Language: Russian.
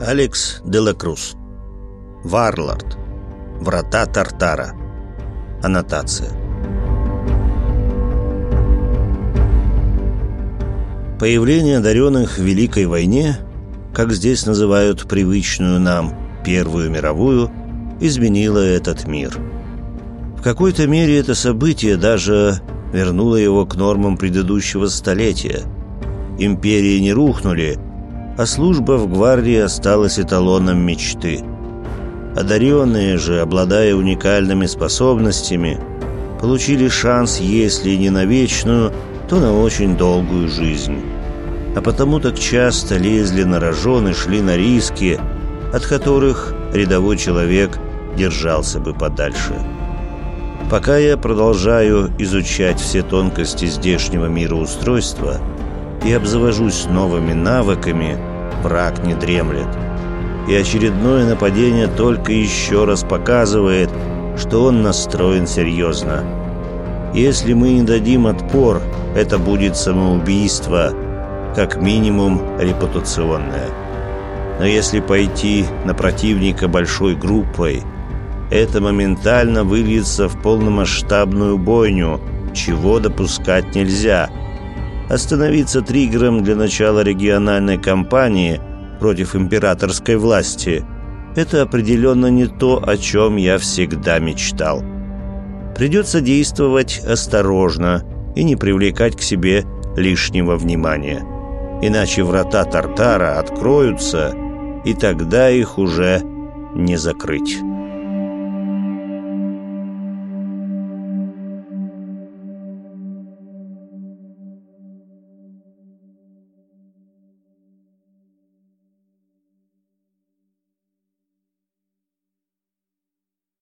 Алекс Делакрус. Варлард. Врата Тартара. Аннотация. Появление одаренных в Великой войне, как здесь называют привычную нам Первую мировую, изменило этот мир. В какой-то мере это событие даже вернуло его к нормам предыдущего столетия. Империи не рухнули, а служба в гвардии осталась эталоном мечты. Одаренные же, обладая уникальными способностями, получили шанс, если не на вечную, то на очень долгую жизнь. А потому так часто лезли на рожон и шли на риски, от которых рядовой человек держался бы подальше. Пока я продолжаю изучать все тонкости здешнего мироустройства и обзавожусь новыми навыками, враг не дремлет. И очередное нападение только еще раз показывает, что он настроен серьезно. Если мы не дадим отпор, это будет самоубийство, как минимум репутационное. Но если пойти на противника большой группой, это моментально выльется в полномасштабную бойню, чего допускать нельзя. Остановиться триггером для начала региональной кампании против императорской власти – это определенно не то, о чем я всегда мечтал. Придется действовать осторожно и не привлекать к себе лишнего внимания. Иначе врата Тартара откроются, и тогда их уже не закрыть».